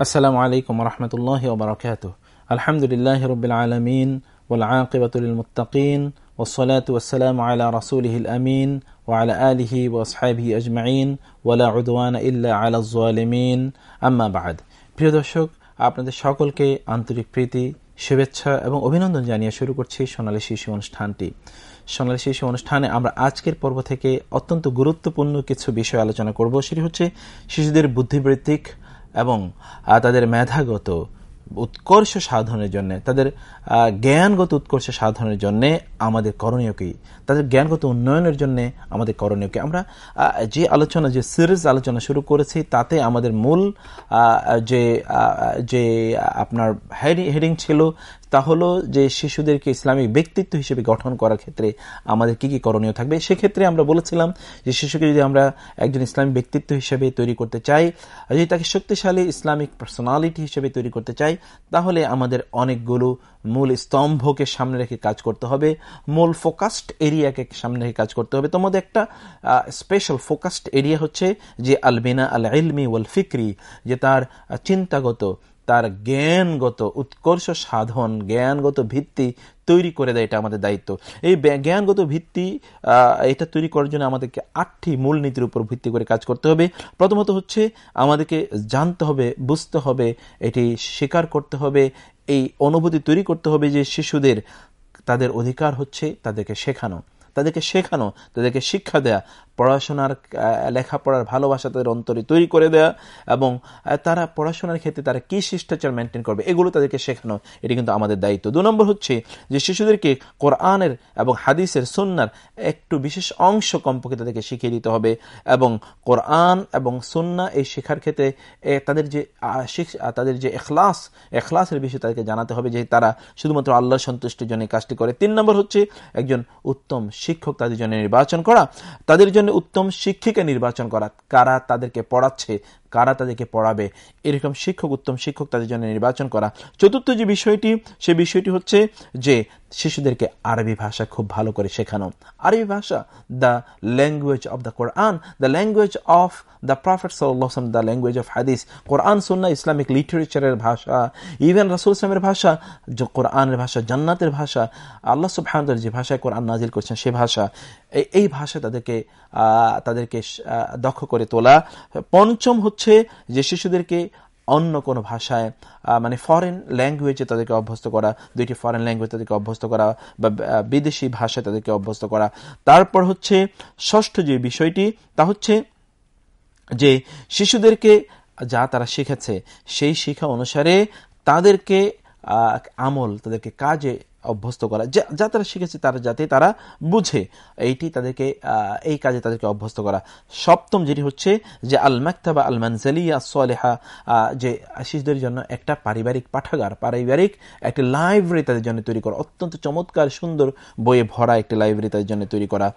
السلام عليكم ورحمة الله وبركاته الحمد لله رب العالمين والعاقبة للمتقين والصلاة والسلام على رسوله الأمين وعلى آله وأصحابه أجمعين ولا عدوان إلا على الظالمين أما بعد প্রিয় দর্শক আপনাদের সকলকে আন্তরিক প্রীতি, শুভেচ্ছা এবং অভিনন্দন জানিয়ে শুরু করছি সোনালী শিশু অনুষ্ঠানটি। সোনালী শিশু অনুষ্ঠানে আমরা আজকের পর্ব থেকে অত্যন্ত গুরুত্বপূর্ণ কিছু বিষয় আলোচনা করব। সেটি হচ্ছে শিশুদের বুদ্ধিবৃত্তিক এবং তাদের মেধাগত উৎকর্ষ সাধনের জন্য, তাদের জ্ঞানগত উৎকর্ষ সাধনের জন্য আমাদের করণীয় তাদের জ্ঞানগত উন্নয়নের জন্য আমাদের করণীয় কি? আমরা যে আলোচনা, যে সিরিজ আলোচনা শুরু করেছি, তাতে আমাদের মূল যে যে আপনার হেডিং ছিল তা হলো যে শিশুদেরকে ইসলামিক ব্যক্তিত্ব হিসেবে গঠন করার ক্ষেত্রে আমাদের কি কি করণীয় থাকবে? সেক্ষেত্রে আমরা বলেছিলাম যে শিশুকে যদি আমরা একজন ইসলামিক ব্যক্তিত্ব হিসেবে তৈরি করতে চাই, যদি তাকে শক্তিশালী ইসলামিক পার্সোনালিটি হিসেবে তৈরি করতে চাই, তাহলে আমাদের অনেকগুলো মূল স্তম্ভকে সামনে রেখে কাজ করতে হবে। মূল ফোকাসড এরিয়াকে সামনে রেখে কাজ করতে হবে। তোমাদের একটা স্পেশাল ফোকাসড এরিয়া হচ্ছে যে আলবিনা আল ইলমি ওয়াল ফিক্রি যে তার চিন্তাগত তার জ্ঞানগত উৎকর্ষ সাধন, জ্ঞানগত ভিত্তি তৈরি করে দেয়, এটা আমাদের দায়িত্ব। এই জ্ঞানগত ভিত্তি এটা তৈরি করার জন্য আমাদেরকে আটটি মূলনীতির উপর ভিত্তি করে কাজ করতে হবে। প্রথমত হচ্ছে আমাদেরকে জানতে হবে, বুঝতে হবে, এটি স্বীকার করতে হবে, এই অনুভূতি তৈরি করতে হবে যে শিশুদের তাদের অধিকার হচ্ছে তাদেরকে শেখানো। তাদেরকে শেখানো, তাদেরকে শিক্ষা দেয়া পড়াশোনার লেখাপড়ার ভালোবাসা তাদের অন্তরে তৈরি করে দেয়া এবং তারা পড়াশোনার ক্ষেত্রে তারা কি শিষ্টাচার মেনটেন করবে, এগুলো তাদেরকে শেখানো, এটি কিন্তু আমাদের দায়িত্ব। দু নম্বর হচ্ছে যে শিশুদেরকে কোরআনের এবং হাদিসের সন্ন্যার একটু বিশেষ অংশ কমপক্ষে তাদেরকে শিখিয়ে দিতে হবে এবং কোরআন এবং সন্না এই শেখার ক্ষেত্রে তাদের যে তাদের যে এখলাস, এখলাসের বিষয়ে তাদেরকে জানাতে হবে যে তারা শুধুমাত্র আল্লাহ সন্তুষ্টির জন্য কাজটি করে। তিন নম্বর হচ্ছে একজন উত্তম শিক্ষক তাদের জন্য নির্বাচন করা, তাদের জন্য উত্তম শিক্ষিকা নির্বাচন করা কারা তাদেরকে পড়াচ্ছে কারা তাদেরকে পড়াবে? এরকম শিক্ষক, উত্তম শিক্ষক তাদের জন্য নির্বাচন করা। চতুর্থ যে বিষয়টি, সে বিষয়টি হচ্ছে যে শিশুদেরকে আরবি ভাষা খুব ভালো করে শেখানো। আরবি ভাষা the language of the Quran the language of the prophet সাল্লাম the language of hadith Quran Sunnah Islamic লিটারেচারের ভাষা ইভেন রাসুল ইসলামের ভাষা কোরআনের ভাষা, জান্নাতের ভাষা, আল্লাহ সুবহানদের যে ভাষায় কোরআন নাজিল করছেন সে ভাষা এই ভাষা তাদেরকে তাদেরকে দক্ষ করে তোলা। পঞ্চম হচ্ছে যে শিশুদেরকে অন্য কোনো ভাষায় মানে ফরেন ল্যাঙ্গুয়েজে তাদেরকে অভ্যস্ত করা, দুইটি ফরেন ল্যাঙ্গুয়েজ তাদেরকে অভ্যস্ত করা বা বিদেশি ভাষায় তাদেরকে অভ্যস্ত করা। তারপর হচ্ছে ষষ্ঠ যে বিষয়টি, তা হচ্ছে যে শিশুদেরকে যা তারা শিখেছে, সেই শিক্ষা অনুসারে তাদেরকে আমল, তাদেরকে কাজে অভ্যস্ত করা। যা তারা শিখেছে, তারা যাতে তারা বুঝে, এইটি তাদেরকে এই কাজে তাদেরকে অভ্যস্ত করা। সপ্তম যেটি হচ্ছে যে আল মাকতাবা আল মানজালিয়া সলেহা যে শিশুদের জন্য একটা পারিবারিক পাঠাগার, পারিবারিক একটি লাইব্রেরি তাদের জন্য তৈরি করা। অত্যন্ত চমৎকার, সুন্দর বইয়ে ভরা একটি লাইব্রেরি তাদের জন্য তৈরি করা।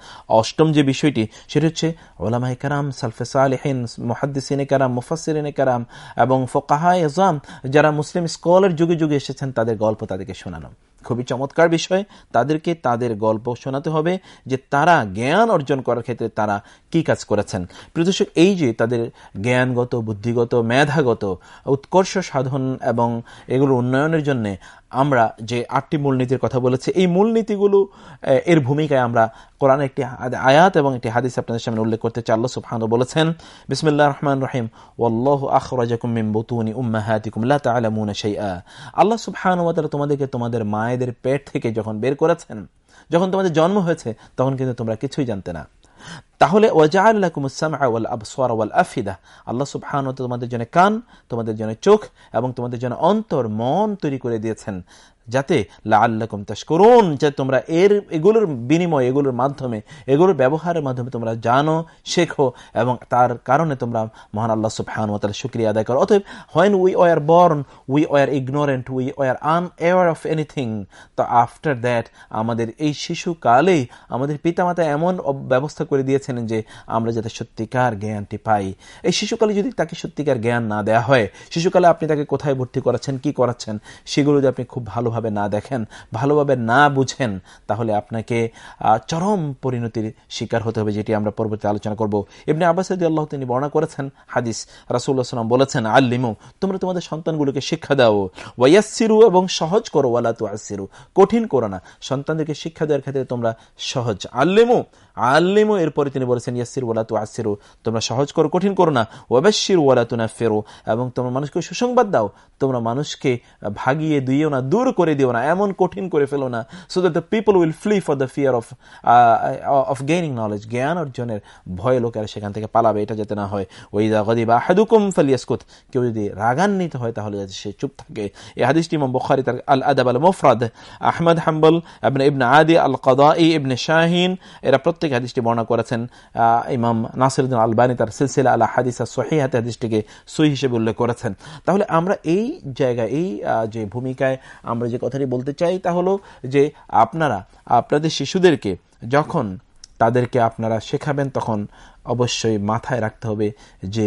অষ্টম যে বিষয়টি, সেটি হচ্ছে ওলামাই কারাম সালফেসা আলহিন মোহাদ্দিসিনে কারাম মুফাসিরিনে কারাম এবং ফোকাহা এজাম যারা মুসলিম স্কলার যুগে যুগে এসেছেন, তাদের গল্প তাদেরকে শোনানো। খুবই চমৎকার বিষয়। তাদেরকে তাদের গল্প শোনাতে হবে যে তারা জ্ঞান অর্জন করার ক্ষেত্রে তারা কি কাজ করেছেন। প্রদর্শক এই যে তাদের জ্ঞানগত, বুদ্ধিগত, মেধাগত, উৎকর্ষ সাধন এবং এগুলো উন্নয়নের জন্য আমরা যে আটটি মূলনীতির কথা বলেছি, এই মূলনীতিগুলো এর ভূমিকায় আমরা কোরআন একটি আয়াত এবং একটি হাদিস আপনাদের সামনে উল্লেখ করতে চাল্লা সুফহান বলেছেন বিসমুল্লাহ রহমান রহিম ওল্লাহ শাইআ। আল্লাহ তাআলা তোমাদেরকে তোমাদের মায়েদের পেট থেকে যখন বের করেছেন, যখন তোমাদের জন্ম হয়েছে, তখন কিন্তু তোমরা কিছুই জানতে না। তাহলে আল্লাহ সুবহান তোমাদের জন্য কান, তোমাদের জন্য চোখ এবং তোমাদের জন্য অন্তর, মন তৈরি করে দিয়েছেন। যাতে লাল্লাকুম তাস করুন যে তোমরা এর, এগুলোর বিনিময়, এগুলোর মাধ্যমে, এগুলোর ব্যবহারের মাধ্যমে তোমরা জানো, শেখো এবং তার কারণে তোমরা মহান আল্লাহ সুবহান তার শুক্রিয়া আদায় করো। অতএব when we were born we were ignorant we were un unaware of anything তো আফটার দ্যাট আমাদের এই শিশুকালেই আমাদের পিতামাতা এমন ব্যবস্থা করে দিয়েছেন যে আমরা যাতে সত্যিকার জ্ঞানটি পাই। এই শিশুকালে যদি তাকে সত্যিকার জ্ঞান না দেওয়া হয়, শিশুকালে আপনি তাকে কোথায় ভর্তি করাচ্ছেন, কি করাচ্ছেন, সেগুলো যদি আপনি খুব ভালোভাবে না দেখেন, ভালোভাবে না বুঝেন, তাহলে আপনাকে চরম পরিণতির শিকার হতে হবে, যেটি আমরা পরবর্তী আলোচনা করব। এমনি আব্বাসাদি আল্লাহ তিনি বর্ণনা করেছেন হাদিস। রাসুল্লাহ সাল্লাম বলেছেন, আল্লিমু, তোমরা তোমাদের সন্তানগুলোকে শিক্ষা দাও। ওয়াইয়াসিরু এবং সহজ করো, ওয়ালা তু আসিরু কঠিন করো না। সন্তানদেরকে শিক্ষা দেওয়ার ক্ষেত্রে তোমরা সহজ। আল্লিমু আল্লিমু, এরপরে তিনি বলেছেন ইয়াসির ওয়ালা তু আসিরু তোমরা সহজ করো, কঠিন করো না। ওয়াবাশির ওয়ালা তু না ফেরো এবং তোমরা মানুষকে সুসংবাদ দাও। তোমরা মানুষকে ভাগিয়ে দিও না, দূর করে দিও না, এমন কঠিন করে ফেলো না so that the people will flee for the fear of of gaining knowledge জ্ঞান অর্জনের ভয় লোকেরা সেখান থেকে পালাবে, এটা যাতে না হয়। ওই গদি বা হাদুকুম ফালিয়াসকুত, কেউ যদি রাগান্বিত হয় তাহলে যাতে সে চুপ থাকে। এই হাদিসটি ইমাম বুখারী তার আল আদাব আল মুফরাদ আহমদ হাম্বল, ইবনে ইবনে আদি আল কদাই ইবনে শাহিন, এরা প্রত্যেক হাদিসটি বর্ণনা করেছেন। ইমাম নাসিরুদ্দিন আলবানী তার সিলসিলা আল্লাহ হাদিসা সহিহাতে হাদিসটিকে সহি হিসেবে উল্লেখ করেছেন। তাহলে আমরা এই জায়গায়, এই যে ভূমিকায় আমরা যে কথাটি বলতে চাই তা হলো যে আপনারা, আপনাদের শিশুদেরকে যখন তাদেরকে আপনারা শেখাবেন তখন অবশ্যই মাথায় রাখতে হবে যে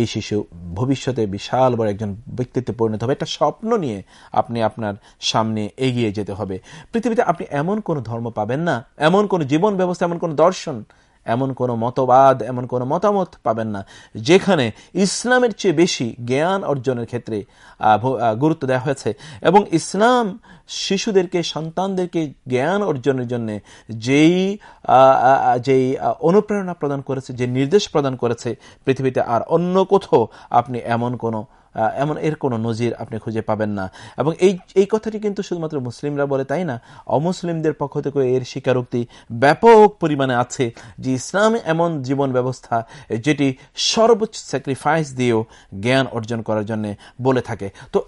এই শিশু ভবিষ্যতে বিশাল বড় একজন ব্যক্তিত্বে পরিণত হবে। একটা স্বপ্ন নিয়ে আপনি আপনার সামনে এগিয়ে যেতে হবে। পৃথিবীতে আপনি এমন কোনো ধর্ম পাবেন না, এমন কোনো জীবন ব্যবস্থা, এমন কোনো দর্শন এমন কোনো মতবাদ, এমন কোনো মতামত পাবেন না। যেখানে ইসলামের চেয়ে বেশি জ্ঞান অর্জনের ক্ষেত্রে গুরুত্ব দেওয়া হয়েছে এবং ইসলাম শিশুদেরকে, সন্তানদেরকে জ্ঞান অর্জনের জন্য যেই যেই অনুপ্রেরণা প্রদান করেছে, যে নির্দেশ প্রদান করেছে পৃথিবীতে, আর অন্য কোথাও আপনি এমন কোনো এমন এর কোনো নজির আপনি খুঁজে পাবেন না। এবং এই এই কথাটি কিন্তু শুধুমাত্র মুসলিমরা বলে তাই না? অমুসলিমদের পক্ষ থেকে এর স্বীকারোক্তি ব্যাপক পরিমাণে আছে যে ইসলাম এমন জীবন ব্যবস্থা যেটি সর্বোচ্চ স্যাক্রিফাইস দিয়েও জ্ঞান অর্জন করার জন্য বলে থাকে। তো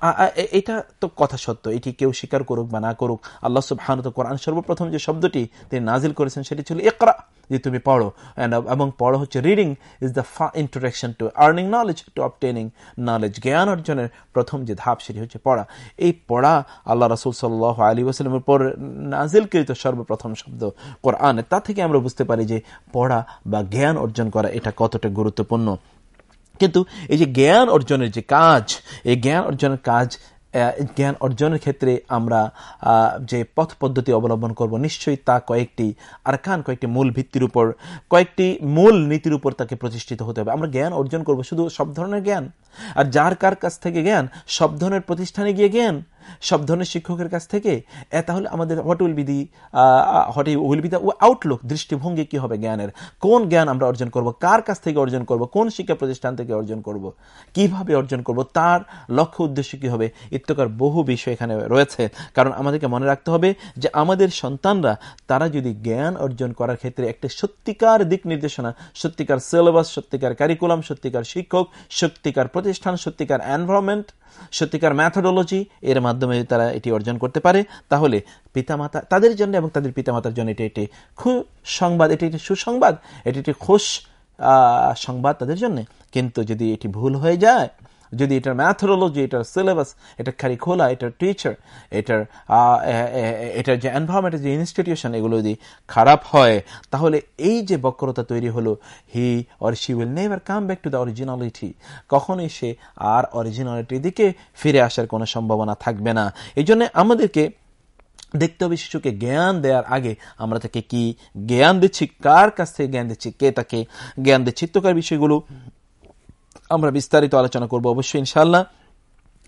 এটা তো কথা সত্য। এটি কেউ স্বীকার করুক বা না করুক, আল্লাহ সুবহানত কোরআন সর্বপ্রথম যে শব্দটি তিনি নাজিল করেছেন সেটি ছিল একরা যে তুমি পড়ো। অ্যান্ড এবং পড়ো হচ্ছে reading is the introduction to earning knowledge to obtaining knowledge জ্ঞান অর্জনের প্রথম যে ধাপ সেটি হচ্ছে পড়া। এই পড়া আল্লাহ রসুল সাল্লাহ আলী ওসালামের পর নাজিলকৃত সর্বপ্রথম শব্দ কোরআনে। তা থেকে আমরা বুঝতে পারি যে পড়া বা জ্ঞান অর্জন করা এটা কতটা গুরুত্বপূর্ণ। কিন্তু এই যে জ্ঞান অর্জনের যে কাজ, এই জ্ঞান অর্জনের কাজ জ্ঞান অর্জনের ক্ষেত্রে আমরা যে পথ পদ্ধতি অবলম্বন করব, নিশ্চয়ই তা কয়েকটি আরকান, কয়েকটি মূল ভিত্তির উপর, কয়েকটি মূল নীতির উপর তাকে প্রতিষ্ঠিত হতে হবে। আমরা জ্ঞান অর্জন করব শুধু সব ধরনের জ্ঞান? আর যার কার কাছ থেকে জ্ঞান, সব ধরনের প্রতিষ্ঠানে গিয়ে জ্ঞান? সব ধরনের শিক্ষকের কাছ থেকে তাহলে আমাদের what will be the what will be the outlook দৃষ্টিভঙ্গি কি হবে জ্ঞানের? কোন জ্ঞান আমরা অর্জন করব? কার কাছ থেকে অর্জন করব? কোন শিক্ষা প্রতিষ্ঠান থেকে অর্জন করব? কীভাবে অর্জন করব? তার লক্ষ্য উদ্দেশ্য কি হবে? ইত্যকার বহু বিষয় এখানে রয়েছে। কারণ আমাদেরকে মনে রাখতে হবে যে আমাদের সন্তানরা, তারা যদি জ্ঞান অর্জন করার ক্ষেত্রে একটা সত্যিকার দিক নির্দেশনা, সত্যিকার সিলেবাস সত্যিকার কারিকুলাম সত্যিকার শিক্ষক, সত্যিকার প্রতিষ্ঠান, সত্যিকার এনভায়রনমেন্ট সত্যিকার ম্যাথোডোলজি এর মাধ্যমে তারা এটি অর্জন করতে পারে, তাহলে পিতামাতা, তাদের জন্য এবং তাদের পিতামাতার জন্য এটি একটি খু, সংবাদ, এটি একটি সুসংবাদ, এটি একটি খুশ সংবাদ তাদের জন্য। কিন্তু যদি এটি ভুল হয়ে যায় যদি এটার ম্যাথোলজি এটার সিলেবাস এটার খোলা এটার টিচার এটার এটার যে এনভায়রনমেন্টের যে ইনস্টিটিউশন এগুলো যদি খারাপ হয়, তাহলে এই যে বক্রতা তৈরি হলো he or she will never come back to the originality কখনোই সে আর অরিজিনালিটির দিকে ফিরে আসার কোনো সম্ভাবনা থাকবে না। এই জন্য আমাদেরকে দেখতে হবে শিশুকে জ্ঞান দেওয়ার আগে আমরা তাকে কি জ্ঞান দিচ্ছি, কার কাছ থেকে জ্ঞান দিচ্ছি, কে তাকে জ্ঞান দিচ্ছি তোকার বিষয়গুলো আমরা বিস্তারিত আলোচনা করব অবশ্যই ইনশাল্লাহ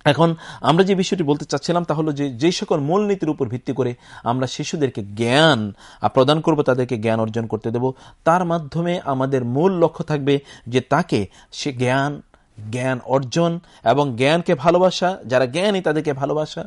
এখন আমরা যে বিষয়টি বলতে চাচ্ছিলাম তা হলো যে, যেই সকল মূলনীতির উপর ভিত্তি করে আমরা শিশুদেরকে জ্ঞান প্রদান করব, তাদেরকে জ্ঞান অর্জন করতে দেব, তার মাধ্যমে আমাদের মূল লক্ষ্য থাকবে যে তাকে সে জ্ঞান জ্ঞান অর্জন এবং জ্ঞানকে ভালোবাসা, যারা জ্ঞানী তাদেরকে ভালোবাসা,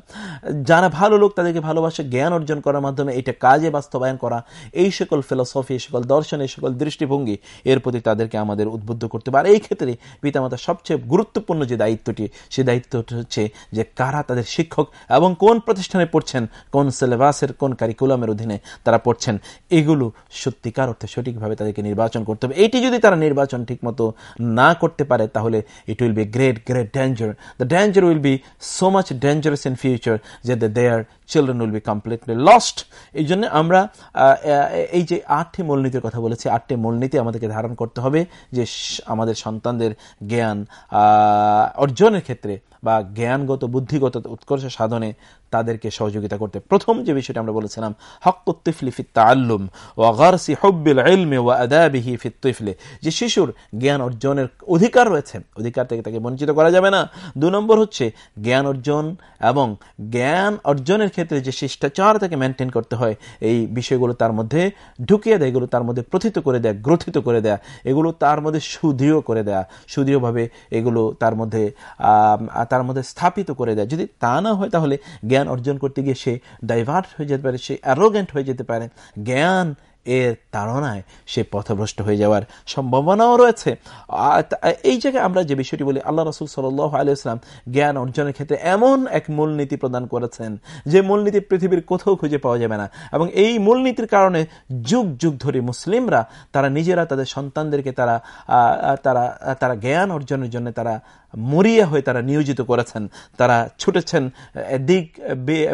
যারা ভালো লোক তাদেরকে ভালোবাসা, জ্ঞান অর্জন করার মাধ্যমে এটা কাজে বাস্তবায়ন করা, এই সকল ফিলোসফি সকল দর্শন, এই সকল দৃষ্টিভঙ্গি, এর প্রতি তাদেরকে আমাদের উদ্বুদ্ধ করতে পারে এই ক্ষেত্রে পিতামাতার সবচেয়ে গুরুত্বপূর্ণ যে দায়িত্বটি, সে দায়িত্বটি হচ্ছে যে কারা তাদের শিক্ষক এবং কোন প্রতিষ্ঠানে পড়ছেন, কোন সিলেবাসের কোন কারিকুলামের অধীনে তারা পড়ছেন, এগুলো সত্যিকার অর্থে সঠিকভাবে তাদেরকে নির্বাচন করতে হবে। এইটি যদি তারা নির্বাচন ঠিকমতো না করতে পারে, তাহলে it will be great, great danger. The danger will be so much dangerous in future that their children will be completely lost. এই জন্য আমরা এই যে আটটি মূলনীতির কথা বলেছি, আটটি মূলনীতি আমাদেরকে ধারণ করতে হবে যে আমাদের সন্তানদের জ্ঞান অর্জনের ক্ষেত্রে বা জ্ঞানগত, বুদ্ধিগত উৎকর্ষ সাধনে তাদেরকে সহযোগিতা করতে। প্রথম যে বিষয়টা আমরা বলেছিলাম হকুত্তিফলি ফিত আল্লুম ও গারসি হব্বিল এলমে ও আদাবিহি ফিত্তিফলে যে শিশুর জ্ঞান অর্জনের অধিকার রয়েছে, অধিকার থেকে তাকে বঞ্চিত করা যাবে না। দু নম্বর হচ্ছে জ্ঞান অর্জন এবং জ্ঞান অর্জনের ক্ষেত্রে যে শিষ্টাচার তাকে মেনটেন করতে হয়, এই বিষয়গুলো তার মধ্যে ঢুকিয়ে দেয়, এগুলো তার মধ্যে প্রথিত করে দেয়, গ্রথিত করে দেয়া, এগুলো তার মধ্যে সুদৃঢ় করে দেয়া, সুদৃঢ়ভাবে এগুলো তার মধ্যে তার মধ্যে স্থাপিত করে দেয়। যদি তা না হয় তাহলে জ্ঞান অর্জন করতে গিয়ে সে ডাইভার্ট হয়ে যেতে পারে, সে অ্যারোগেন্ট হয়ে যেতে পারে। জ্ঞান এর তাড়নায় সে পথভ্রষ্ট হয়ে যাওয়ার সম্ভাবনাও রয়েছে। এই জায়গায় আমরা যে বিষয়টি বলি, আল্লাহ রসুল সাল্লাম জ্ঞান অর্জনের ক্ষেত্রে এমন এক মূলনীতি প্রদান করেছেন যে মূলনীতি পৃথিবীর কোথাও খুঁজে পাওয়া যাবে না। এবং এই মূলনীতির কারণে যুগ যুগ ধরে মুসলিমরা, তারা নিজেরা তাদের সন্তানদেরকে তারা তারা তারা জ্ঞান অর্জনের জন্য তারা মরিয়া হয়ে তারা নিয়োজিত করেছেন, তারা ছুটেছেন দিক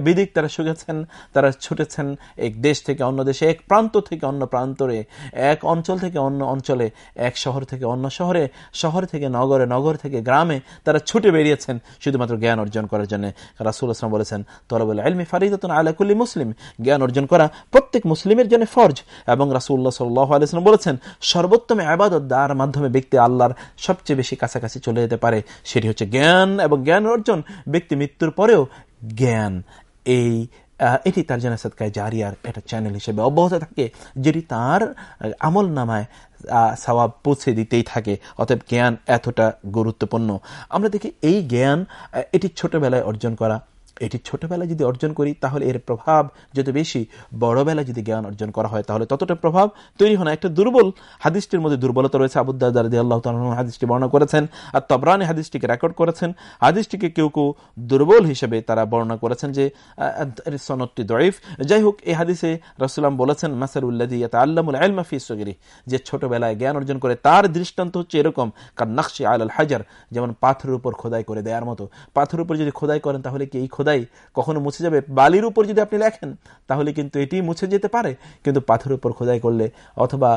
বিদিক তারা শুকেছেন তারা ছুটেছেন এক দেশ থেকে অন্য দেশে, এক প্রান্ত থেকে অন্য প্রান্তরে, এক অঞ্চল থেকে অন্য অঞ্চলে, এক শহর থেকে অন্য শহরে, শহর থেকে নগরে, নগর থেকে গ্রামে তারা ছুটে বেরিয়েছেন শুধুমাত্র জ্ঞান অর্জন করার জন্য। রাসুল আসলাম বলেছেন তরবুল আলমি ফারিদতন আলাকুল্লি মুসলিম। জ্ঞান অর্জন করা প্রত্যেক মুসলিমের জন্য ফর্জ। এবং রাসুল্লাহ সাল্লাহ আলিয়াল্লাম বলেছেন, সর্বোত্তম আবাদত দ্বার মাধ্যমে ব্যক্তি আল্লাহর সবচেয়ে বেশি কাছাকাছি চলে যেতে পারে। সেটি হচ্ছে জ্ঞান এবং জ্ঞান অর্জন। ব্যক্তি মৃত্যুর পরেও জ্ঞান। এই এটি তার জন্য সৎকায় জারিয়ার একটা চ্যানেল হিসেবে অব্যাহত থাকে, যেটি তার আমল নামায় সবাব পৌঁছে দিতেই থাকে। অতএব জ্ঞান এতটা গুরুত্বপূর্ণ। আমরা দেখি এই জ্ঞান এটি ছোটবেলায় অর্জন করা এটি ছোটবেলায় যদি অর্জন করি, তাহলে এর প্রভাব যত বেশি বড়বেলায় যদি জ্ঞান অর্জন করা হয়, তাহলে ততটা প্রভাব তৈরি হয় না। একটা দুর্বল হাদিসটির মধ্যে দুর্বলতা রয়েছে। আবুদ্দাদি আল্লাহ হাদিসটি বর্ণনা করেছেন। আর তবরানি হাদিসটিকে রেকর্ড করেছেন। হাদিসটিকে কেউ কেউ দুর্বল হিসেবে তারা বর্ণনা করেছেন যে সনদটি দরিফ যাই হোক, এই হাদিসে রসুলাম বলেছেন মাসার উল্লাদি আল্লামুল আলমাফি সগিরি যে ছোটবেলায় জ্ঞান অর্জন করে, তার দৃষ্টান্ত হচ্ছে এরকম কার নকশি আল হাজার। যেমন পাথরের উপর খোদাই করে দেওয়ার মতো। পাথরের উপর যদি খোদাই করেন, তাহলে কি এই খোদাই খোদাই কখনো মুছে যাবে? বালির উপর যদি আপনি লেখেন, তাহলে কিন্তু এটি মুছে যেতে পারে। কিন্তু পাথরের উপর খোদাই করলে, অথবা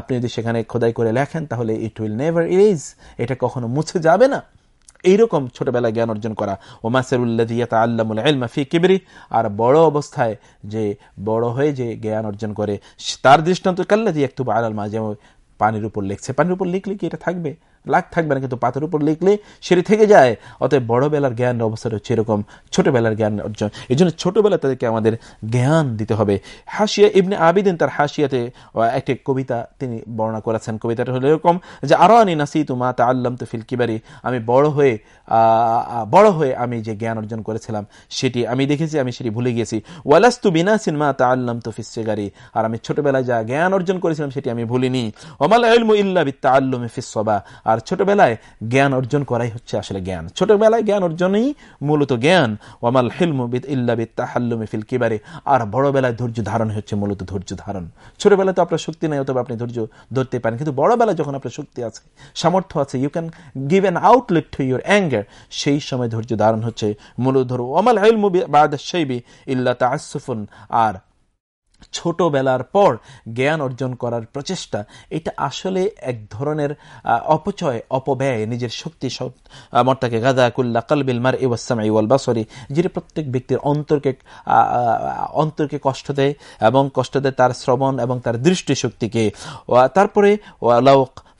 আপনি যদি সেখানে খোদাই করে লেখেন, তাহলে ইট উইল নেভার ইরেজ এটা কখনো মুছে যাবে না। এইরকম ছোটবেলায় জ্ঞান অর্জন করা। ও মাসেরুল্লাহ আল্লামুল এলমাফি কিবরি। আর বড় অবস্থায় যে বড় হয়ে যে জ্ঞান অর্জন করে, তার দৃষ্টান্ত কাল্লাদি একটু আলাল মা যেমন পানির উপর লিখছে। পানির উপর লিখলে কি এটা থাকবে? লাখ থাকবে না, কিন্তু পাথর উপর লিখলে সেটি থেকে যায়। অতএব বড়বেলার জ্ঞান অবস্থাটা হচ্ছে এরকম ছোটবেলার জ্ঞান অর্জন। এই জন্য ছোটবেলা তাদেরকে আমাদের জ্ঞান দিতে হবে। হাসিয়া ইবনে আবিদিন তার হাসিয়াতে একটি কবিতা তিনি বর্ণনা করেছেন। কবিতাটা হলো এরকম যে আরও আনি নাসি তুমা তা আল্লাম তো ফিল কিবারি, আমি বড় হয়ে বড় হয়ে আমি যে জ্ঞান অর্জন করেছিলাম, সেটি আমি দেখেছি, আমি সেটি ভুলে গিয়েছি। ওয়ালাস্তু বিনা সিনমা তা আল্লাম তো ফিসেগারি আর আমি ছোটবেলায় যা জ্ঞান অর্জন করেছিলাম, সেটি আমি ভুলিনি। ওমাল ইল্লা বিত্তা আল্লমে ফিসবা আর ছোটবেলায় জ্ঞান অর্জন করাই হচ্ছে আসলে জ্ঞান। ছোটবেলায় জ্ঞান অর্জনই মূলত জ্ঞান। ওয়ামাল হিলমুবিদ ইল্লাবিদ তাহাল্লুমে ফিল কিবারে। আর বড়বেলায় ধৈর্য ধারণ হচ্ছে মূলত ধৈর্য ধারণ। ছোটবেলায় তো আপনার শক্তি নেই, অথবা আপনি ধৈর্য ধরতে পারেন। কিন্তু বড়বেলায় যখন আপনার শক্তি আছে, সামর্থ্য আছে you can give an outlet to your anger সেই সময় ধৈর্য ধারণ হচ্ছে মূলত ধরো। ওমাল হিলমুবি বাদ শৈবি ইল্লা তাসুফুন আর ছোটবেলার পর জ্ঞান অর্জন করার প্রচেষ্টা, এটা আসলে এক ধরনের অপচয়, অপব্যয়, নিজের শক্তি মর্তাকে গাদা কুল্লা কালবিল মার ইওয়াসাম ইওয়াল বাসরি যেটি প্রত্যেক ব্যক্তির অন্তরকে অন্তরকে কষ্ট দেয় এবং কষ্ট দেয় তার শ্রবণ এবং তার দৃষ্টিশক্তিকে। তারপরে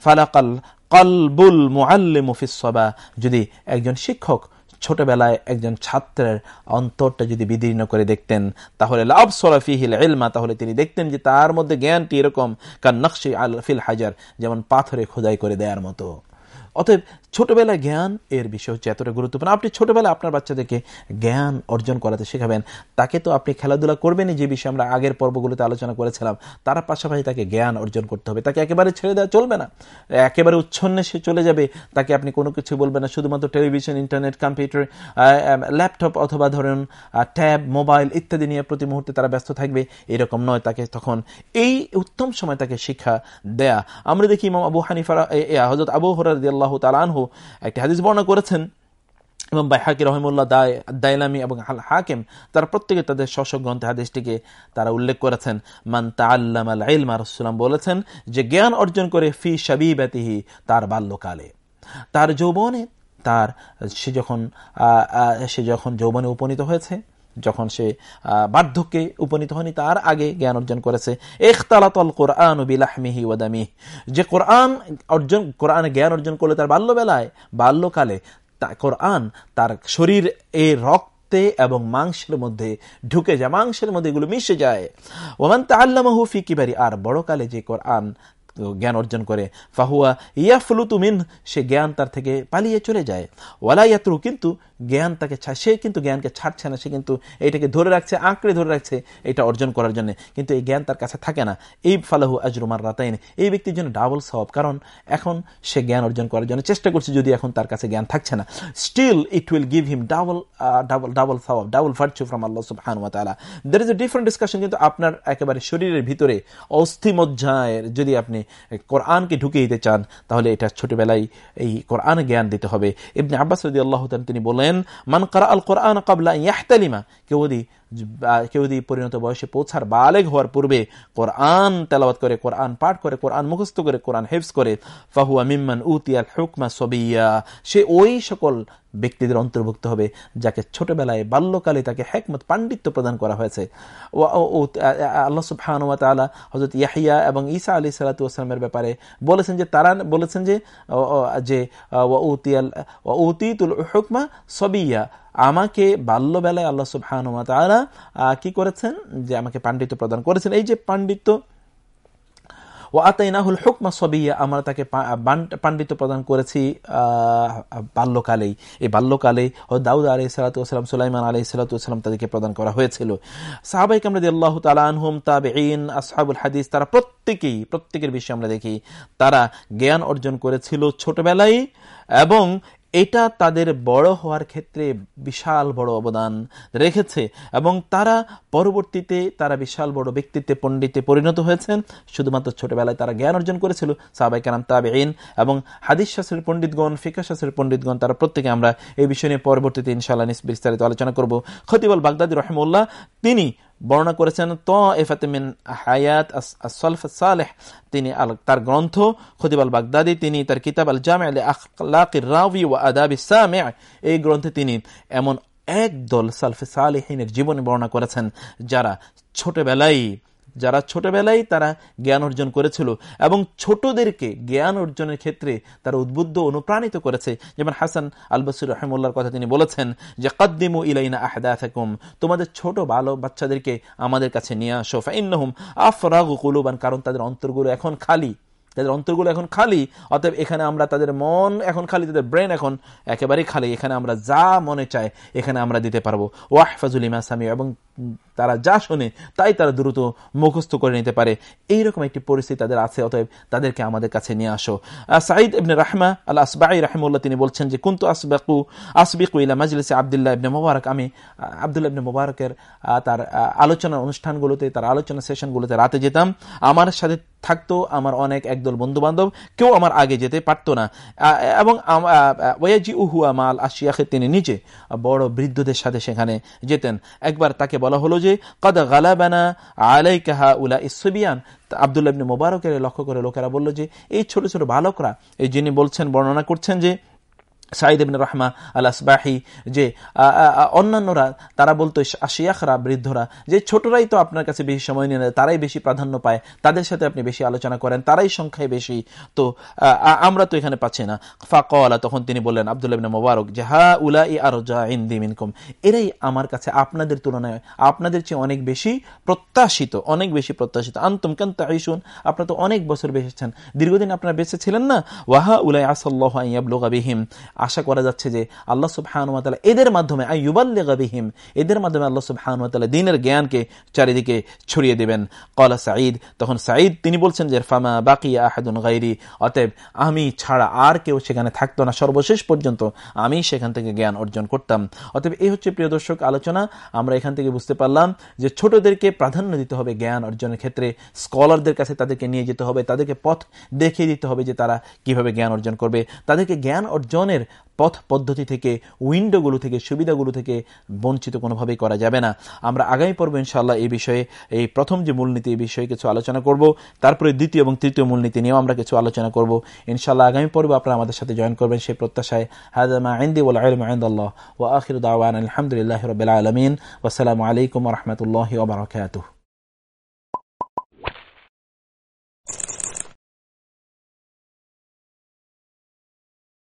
ফালাকাল কালবুল মুআল্লিমুফিসবা যদি একজন শিক্ষক ছোটবেলায় একজন ছাত্রের অন্তরটা যদি বিদীর্ণ করে দেখতেন, তাহলে লাভ সরাফিহিল এলমা তাহলে তিনি দেখতেন যে তার মধ্যে জ্ঞানটি এরকম কার নকশি আল ফিল হাজার, যেমন পাথরে খোদাই করে দেওয়ার মতো। অতএব ছোটবেলায় জ্ঞান এর বিষয় হচ্ছে এতটা গুরুত্বপূর্ণ। আপনি ছোটবেলায় আপনার বাচ্চাদেরকে জ্ঞান অর্জন করাতে শেখাবেন। তাকে তো আপনি খেলাধুলা করবেনই, যে বিষয়ে আমরা আগের পর্বগুলোতে আলোচনা করেছিলাম, তার পাশাপাশি তাকে জ্ঞান অর্জন করতে হবে। তাকে একেবারে ছেড়ে দেওয়া চলবে না। একেবারে উচ্ছন্নে সে চলে যাবে। তাকে আপনি কোনো কিছু বলবেন না। শুধুমাত্র টেলিভিশন, ইন্টারনেট, কম্পিউটার ল্যাপটপ অথবা ধরেন ট্যাব, মোবাইল ইত্যাদি নিয়ে প্রতি মুহূর্তে তারা ব্যস্ত থাকবে। এরকম নয়, তাকে তখন এই উত্তম সময় তাকে শিক্ষা দেয়া। আমরা দেখি আবু হানিফা হজরত আবু হরার আল্লাহ তালানহু একটি হাদিস বর্ণনা করেছেন এবং বাই হাকি রহমুল্লাহ দাইলামি এবং আল হাকিম। তারা প্রত্যেকে তাদের শশক গ্রন্থে হাদিসটিকে তারা উল্লেখ করেছেন। মান তাল্লাম আল ইলমা রসুলাম বলেছেন যে জ্ঞান অর্জন করে ফি সাবি ব্যতিহি তার বাল্যকালে। তার যৌবনে, তার, সে যখন সে যখন যৌবনে উপনীত হয়েছে যখন সে বার্ধক্যে উপনীত হয়নি, তার আগে জ্ঞান অর্জন করেছে। এখতালাতল কোরআন বিলাহমিহি ওয়াদামি যে কোরআন অর্জন, কোরআনে জ্ঞান অর্জন করলে তার বাল্যবেলায়, বাল্যকালে কোরআন তার শরীর এ রক্তে এবং মাংসের মধ্যে ঢুকে যায়, মাংসের মধ্যে এগুলো মিশে যায়। ওমান তা আল্লাহ ফি আর বড়কালে যে কোরআন জ্ঞান অর্জন করে। ফাহুয়া ইয়াফলুতুমিন সে জ্ঞান তার থেকে পালিয়ে চলে যায়। ওয়ালা ইয়াত্রু, কিন্তু জ্ঞান তাকে সে কিন্তু জ্ঞানকে ছাড়ছে না, সে কিন্তু এটাকে ধরে রাখছে, আঁকড়ে ধরে রাখছে এটা অর্জন করার জন্য। কিন্তু এই জ্ঞান তার কাছে থাকে না। এই ফালাহু আজরুমার রাতাইন এই ব্যক্তির জন্য ডাবল সব কারণ এখন সে জ্ঞান অর্জন করার জন্য চেষ্টা করছে, যদি এখন তার কাছে জ্ঞান থাকছে না। Still it will give him double double double সব ডাবল ভার্চু ফ্রম আল্লাহ সুবহান তালা দের ইজ এ ডিফারেন্ট ডিসকাশন কিন্তু আপনার একেবারে শরীরের ভিতরে অস্থিমজ্জায়ের যদি আপনি কোরআনকে ঢুকে দিতে চান, তাহলে এটা ছোটবেলায় এই কোরআন জ্ঞান দিতে হবে। ইবনে আব্বাস রদি আল্লাহ তিনি বলেন, মান করা আল কোরআন কাবলা ইয়াহতালিমা কেউ যদি কেউ যদি পরিণত বয়সে পৌঁছার বালেগ হওয়ার পূর্বে কোরআন তেলাওয়াত করে, কোরআন পাঠ করে, কোরআন মুখস্থ করে, কোরআন হেফস করে, ফাহুয়া মিম্মান উতিয়াল হুকমা সবিয়া, সে ওই সকল ব্যক্তিদের অন্তর্ভুক্ত হবে, যাকে ছোটবেলায় বাল্যকালে তাকে হেকমত, পাণ্ডিত্য প্রদান করা হয়েছে। ও আল্লাহ সুবহান তালা হজরত ইয়াহিয়া এবং ঈসা আলী সালাতামের ব্যাপারে বলেছেন যে তারা বলেছেন যে যে উতিয়াল হুকমা সবিয়া। আমাকে বাল্যবেলায় আল্লাহ সুবহান তারা কি করেছেন? যে আমাকে পাণ্ডিত্য প্রদান করেছেন। এই যে পাণ্ডিত্য ও আতাইনাহুল হুকমা সবিয়া, আমরা তাকে পাণ্ডিত্য প্রদান করেছি বাল্যকালেই। এই বাল্যকালে ও দাউদ আলি সালাতাম সুলাইমান আলি সালাতাম তাদেরকে প্রদান করা হয়েছিল। সাহাবাই কামরাদ আল্লাহ তালানহুম তাবেইন আসহাবুল হাদিস, তারা প্রত্যেকেই, প্রত্যেকের বিষয়ে আমরা দেখি, তারা জ্ঞান অর্জন করেছিল ছোটবেলায় এবং এটা তাদের বড় হওয়ার ক্ষেত্রে বিশাল বড় অবদান রেখেছে এবং তারা পরবর্তীতে তারা বিশাল বড় ব্যক্তিত্বে, পণ্ডিতে পরিণত হয়েছেন। শুধুমাত্র ছোটবেলায় তারা জ্ঞান অর্জন করেছিল সাহাবাই কালাম তাবেইন এবং হাদিস শাস্ত্রের পণ্ডিতগণ ফিকা শাস্ত্রের পণ্ডিতগণ, তারা প্রত্যেকে আমরা এই বিষয় নিয়ে পরবর্তীতে ইনশাআল্লাহ বিস্তারিত আলোচনা করব। খতিবল বাগদাদি রহমুল্লাহ, তিনি বর্ণনা করেছেন ত এফাতেমিন হায়াত সালেহ। তিনি তার গ্রন্থ খুদিবাল বাগদাদি, তিনি তার কিতাব আল জামে আলী আখলাকির রাউি ও আদাবি সামে। এই গ্রন্থে তিনি এমন একদল সালফে সালেহিনের জীবনে বর্ণনা করেছেন, যারা ছোটবেলায় যারা ছোটবেলায় তারা জ্ঞান অর্জন করেছিল এবং ছোটদেরকে জ্ঞান অর্জনের ক্ষেত্রে তারা উদ্বুদ্ধ অনুপ্রাণিত করেছে। যেমন হাসান আল আলবসুর রহমুল্লার কথা তিনি বলেছেন যে, কদ্দিমু ইলাইনা আহদা থাকুম তোমাদের ছোট বালো বাচ্চাদেরকে আমাদের কাছে নিয়ে আসো। ফাইন্নহুম আফরাগ কুলুবান, কারণ তাদের অন্তরগুলো এখন খালি। তাদের অন্তরগুলো এখন খালি, অতএব এখানে আমরা তাদের মন এখন খালি, তাদের ব্রেন এখন একেবারেই খালি। এখানে আমরা যা মনে চাই, এখানে আমরা দিতে পারব। ওয়াহফাজুল ইমাসামি এবং তারা যা শোনে, তাই তারা দ্রুত মুখস্থ করে নিতে পারে। এইরকম একটি পরিস্থিতি তাদের আছে, অতএব তাদেরকে আমাদের কাছে নিয়ে আসো। সাঈদ ইবনে রাহমা আল আসবাই রাহমুল্লাহ তিনি বলছেন যে, কুন্তু আসবাকু, আসবিকু ইলা মাজলিসে আবদুল্লাহ ইবনে মোবারক। আমি আবদুল্লাহ ইবনে মোবারকের তার আলোচনা অনুষ্ঠানগুলোতে, তার আলোচনা সেশনগুলোতে রাতে যেতাম। আমার সাথে থাকতো, আমার অনেক একদল বন্ধু বান্ধব কেউ আমার আগে যেতে পারতো না। এবং ওয়াজি উহু আমাল আশিয়াকে তিনি নিচে বড় বৃদ্ধদের সাথে সেখানে যেতেন। একবার তাকে বলা হলো যে, কদ গালাবানা আলাই কাহা উলা ইসবিয়ান আবদুল্লাবিন মোবারকের লক্ষ্য করে লোকেরা বলল যে, এই ছোট ছোট বালকরা, এই যিনি বলছেন, বর্ণনা করছেন যে সাইদ ইবিন রহমা আল আসবাহি যে অন্যান্যরা, তারা বলতো শিয়াখরা, বৃদ্ধরা, যে, ছোটরাই তো আপনার কাছে বেশি সময় নিয়ে তারাই বেশি প্রাধান্য পায়, তাদের সাথে আপনি বেশি আলোচনা করেন, তারাই সংখ্যায় বেশি, তো আমরা তো এখানে পাচ্ছি না। ফাকওয়ালা, তখন তিনি বললেন, আবদুল্লাহ মোবারক, যে, হা উলা ই আর ইনদিমিনকুম এরাই আমার কাছে আপনাদের তুলনায়, আপনাদের চেয়ে অনেক বেশি প্রত্যাশিত, অনেক বেশি প্রত্যাশিত। আন্তম কেন তাইশুন আপনার তো অনেক বছর বেঁচেছেন। দীর্ঘদিন আপনারা বেঁচে ছিলেন না? ওয়াহা উলাই আসাল্লাহ বিহিম। আশা করা যাচ্ছে যে আল্লাহ সুবহানুয়াতালা এদের মাধ্যমে আইবাল্লেগাবিহিম এদের মাধ্যমে আল্লাহ সুবহানুয়াতালা দিনের জ্ঞানকে চারিদিকে ছড়িয়ে দেবেন। কলা সাঈদ, তখন সাঈদ তিনি বলছেন যে, ফামা বাকি আহাদুন গাইরি অতএব আমি ছাড়া আর কেউ সেখানে থাকতো না। সর্বশেষ পর্যন্ত আমি সেখান থেকে জ্ঞান অর্জন করতাম। অতএব এই হচ্ছে প্রিয় দর্শক, আলোচনা। আমরা এখান থেকে বুঝতে পারলাম যে ছোটদেরকে প্রাধান্য দিতে হবে জ্ঞান অর্জনের ক্ষেত্রে। স্কলারদের কাছে তাদেরকে নিয়ে যেতে হবে, তাদেরকে পথ দেখিয়ে দিতে হবে যে তারা কীভাবে জ্ঞান অর্জন করবে। তাদেরকে জ্ঞান অর্জনের পথ পদ্ধতি থেকে, উইন্ডোগুলো থেকে, সুবিধাগুলো থেকে বঞ্চিত কোনোভাবেই করা যাবে না। আমরা আগামী পর্ব ইনশাল্লাহ এই বিষয়ে, এই প্রথম যে মূলনীতি, এই বিষয়ে কিছু আলোচনা করব। তারপরে দ্বিতীয় এবং তৃতীয় মূলনীতি নিয়েও আমরা কিছু আলোচনা করব। ইনশাল্লাহ আগামী পর্ব আপনারা আমাদের সাথে জয়েন করবেন সেই প্রত্যাশায়। হাজামা আইন্দি ওল আলম আইন্দাল্লাহ ও আখির দাওয়ান আলহামদুলিল্লাহ রবিল আলমিন। ওসালামু আলাইকুম রহমতুল্লাহ ওবরাকাতুহ